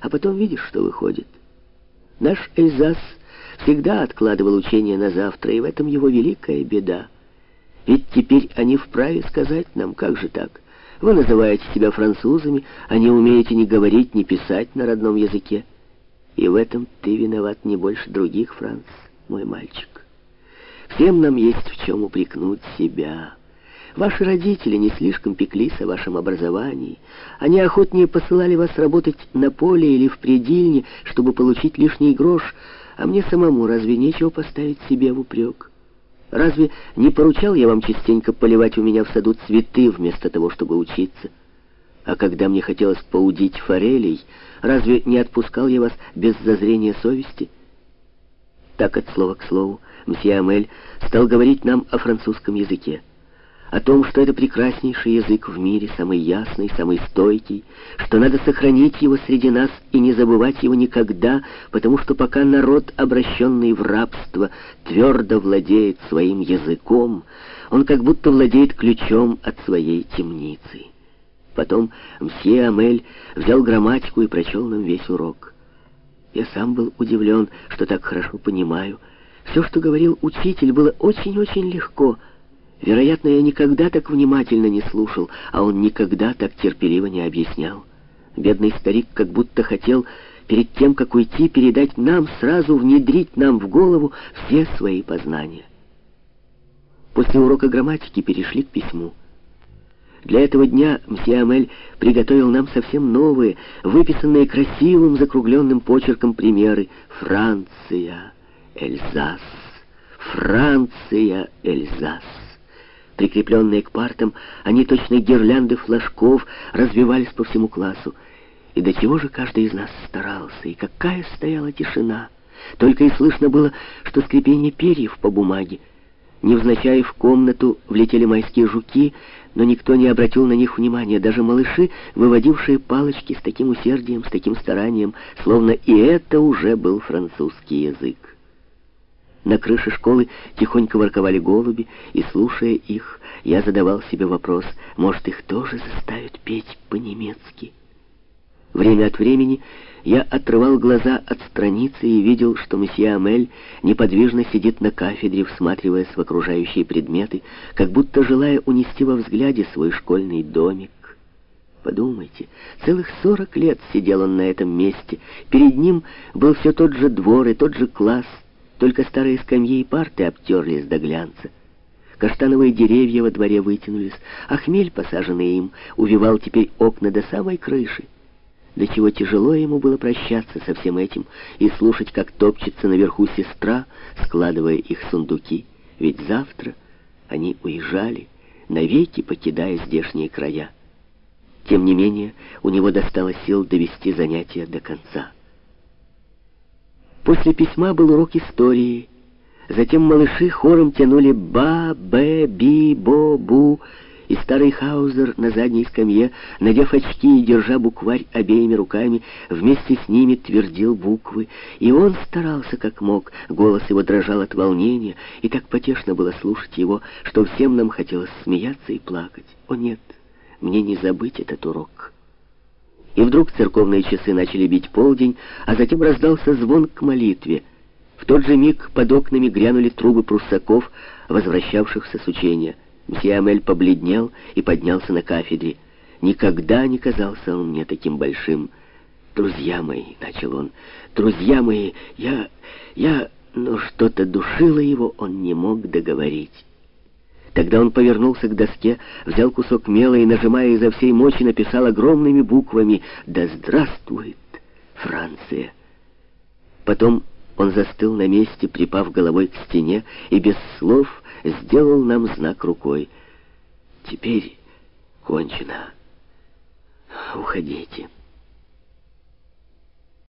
а потом видишь, что выходит. Наш Эльзас всегда откладывал учение на завтра, и в этом его великая беда. Ведь теперь они вправе сказать нам, как же так? Вы называете себя французами, а не умеете ни говорить, ни писать на родном языке. И в этом ты виноват не больше других, Франц, мой мальчик. Всем нам есть в чем упрекнуть себя. Ваши родители не слишком пеклись о вашем образовании. Они охотнее посылали вас работать на поле или в предельне, чтобы получить лишний грош, а мне самому разве нечего поставить себе в упрек? Разве не поручал я вам частенько поливать у меня в саду цветы вместо того, чтобы учиться? А когда мне хотелось поудить форелей, разве не отпускал я вас без зазрения совести? Так от слова к слову мсье Амель стал говорить нам о французском языке о том, что это прекраснейший язык в мире, самый ясный, самый стойкий, что надо сохранить его среди нас и не забывать его никогда, потому что пока народ, обращенный в рабство, твердо владеет своим языком, он как будто владеет ключом от своей темницы. Потом мсье Амель взял грамматику и прочел нам весь урок. Я сам был удивлен, что так хорошо понимаю. Все, что говорил учитель, было очень-очень легко — Вероятно, я никогда так внимательно не слушал, а он никогда так терпеливо не объяснял. Бедный старик как будто хотел перед тем, как уйти, передать нам, сразу внедрить нам в голову все свои познания. После урока грамматики перешли к письму. Для этого дня мсье Амель приготовил нам совсем новые, выписанные красивым закругленным почерком примеры «Франция, Эльзас», «Франция, Эльзас». Прикрепленные к партам, они точно гирлянды флажков развивались по всему классу. И до чего же каждый из нас старался, и какая стояла тишина. Только и слышно было, что скрипение перьев по бумаге. Невзначай в комнату влетели майские жуки, но никто не обратил на них внимания, даже малыши, выводившие палочки с таким усердием, с таким старанием, словно и это уже был французский язык. На крыше школы тихонько ворковали голуби, и, слушая их, я задавал себе вопрос, может, их тоже заставят петь по-немецки? Время от времени я отрывал глаза от страницы и видел, что месье Амель неподвижно сидит на кафедре, всматриваясь в окружающие предметы, как будто желая унести во взгляде свой школьный домик. Подумайте, целых сорок лет сидел он на этом месте. Перед ним был все тот же двор и тот же класс — только старые скамьи и парты обтерлись до глянца. Каштановые деревья во дворе вытянулись, а хмель, посаженный им, увивал теперь окна до самой крыши. До чего тяжело ему было прощаться со всем этим и слушать, как топчется наверху сестра, складывая их сундуки. Ведь завтра они уезжали, навеки покидая здешние края. Тем не менее, у него достало сил довести занятия до конца. После письма был урок истории. Затем малыши хором тянули «ба», «б», «би», «бо», «бу», и старый Хаузер на задней скамье, надев очки и держа букварь обеими руками, вместе с ними твердил буквы. И он старался как мог, голос его дрожал от волнения, и так потешно было слушать его, что всем нам хотелось смеяться и плакать. О нет, мне не забыть этот урок». И вдруг церковные часы начали бить полдень, а затем раздался звон к молитве. В тот же миг под окнами грянули трубы пруссаков, возвращавшихся с учения. Мсье Амель побледнел и поднялся на кафедре. Никогда не казался он мне таким большим. «Друзья мои», — начал он, — «друзья мои, я... я...» Но что-то душило его, он не мог договорить. Тогда он повернулся к доске, взял кусок мела и, нажимая изо всей мочи, написал огромными буквами «Да здравствует Франция!». Потом он застыл на месте, припав головой к стене, и без слов сделал нам знак рукой. «Теперь кончено. Уходите».